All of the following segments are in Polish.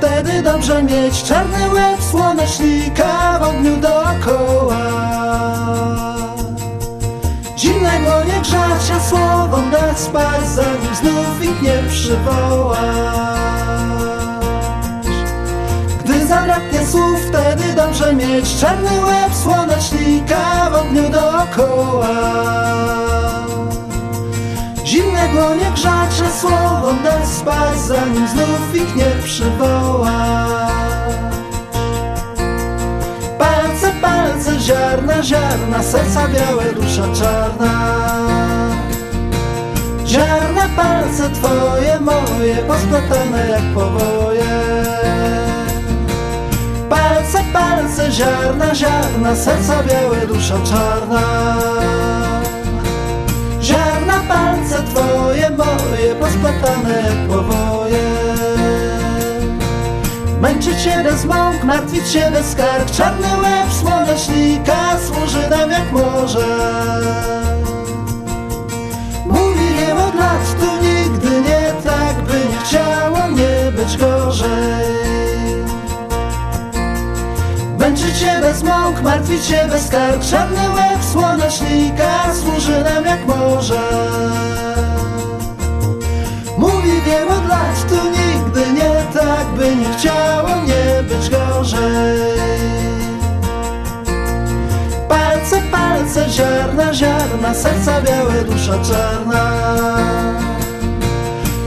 wtedy dobrze mieć czarny łeb słonecznika w ogniu dookoła. Zimnego nie grzać, a słowom dać spać, zanim znów ich nie przywołasz. Gdy zabraknie słów, wtedy dobrze mieć czarny łeb słonecznika w ogniu dookoła. Spać, zanim znów ich nie przywołasz. Palce, palce, ziarna, ziarna, serca białe, dusza czarna. Ziarna, palce twoje, moje, posplatane jak powoje. Palce, palce, ziarna, ziarna, serca białe, dusza czarna. Posplatane jak powoje. Męczyć się bez mąk, martwić się bez skarg. Czarny łeb słonecznika służy nam jak może Mówi wiem od lat, tu nigdy nie tak By nie chciało nie być gorzej. Męczyć się bez mąk, martwić się bez skarg. Czarny łeb słonecznika służy nam jak może ziarna Serca białe, dusza czarna.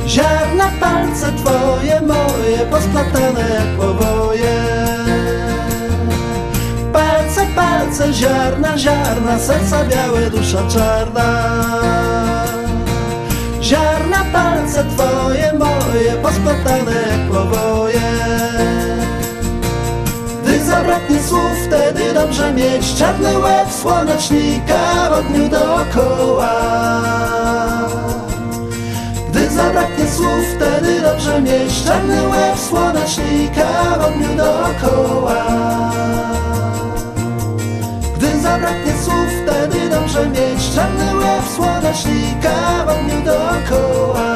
Ziarna, palce twoje, moje Posplatane jak powoje Palce, palce, ziarna, ziarna Serca białe, dusza czarna. Ziarna, palce twoje, moje Posplatane jak powoje Czarny łeb słonecznika w ogniu dookoła. Gdy zabraknie słów, wtedy dobrze mieć. Czarny łeb słonecznika w ogniu dookoła. Gdy zabraknie słów, wtedy dobrze mieć. Czarny łeb słonecznika w ogniu dookoła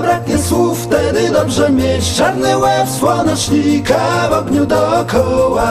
zabraknie słów, wtedy dobrze mieć Czarny łeb słonecznika w ogniu dookoła